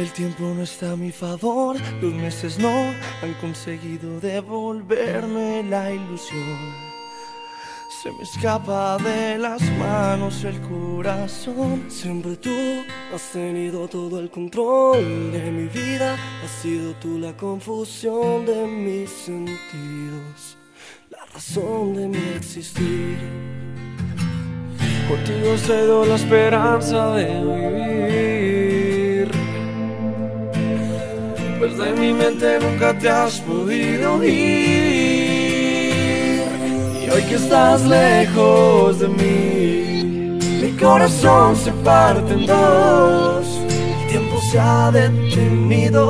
El tiempo no está a mi favor, los meses no han conseguido devolverme la ilusión. Se me escapa de las manos el corazón. Siempre tú has tenido todo el control de mi vida. Has sido tú la confusión de mis sentidos, la razón de mi existir. Contigo cedo la esperanza de vivir. De mi mente nunca te has podido ir. Y hoy que estás lejos de mí, mi corazón se parte en dos. El tiempo se ha detenido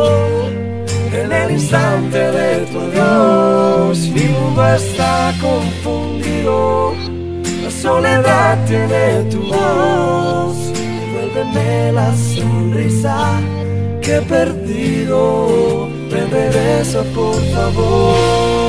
en el instante de tu adiós. Mi mundo está confundido la soledad tiene tu voz. Devuélveme la sonrisa que he perdido. Me regresa, por favor.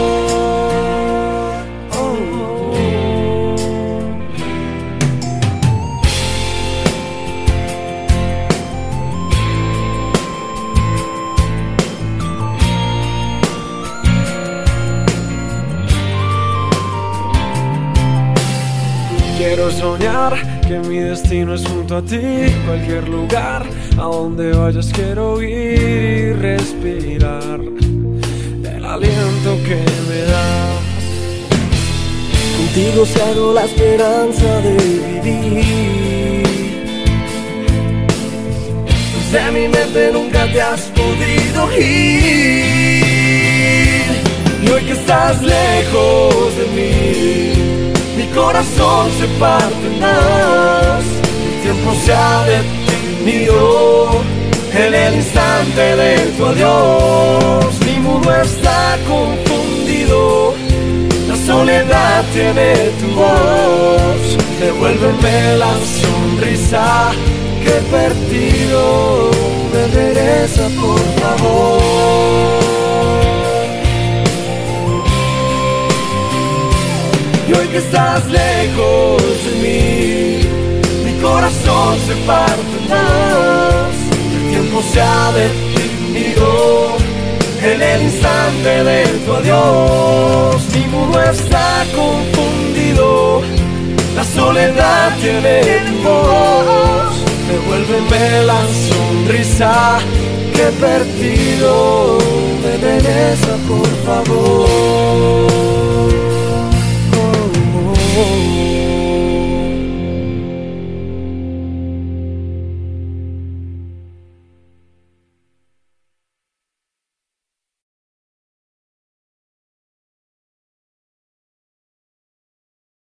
Quiero soñar que mi destino es junto a ti, cualquier lugar a donde vayas quiero ir y respirar el aliento que me das. Contigo cedo la esperanza de vivir. De mi mente nunca te has podido ir. Y hoy que estás lejos de mí corazón se parte dos. El tiempo se ha detenido en el instante de tu adiós. Mi mundo está confundido, la soledad tiene tu voz. Devuélveme la sonrisa que he perdido. Me regresa, por que estás lejos de mí, mi corazón se parte dos. El tiempo se ha detenido en el instante de tu adiós. Mi mundo está confundido, la soledad tiene tu voz. Devuélveme la sonrisa que he perdido. Me regresa, por favor.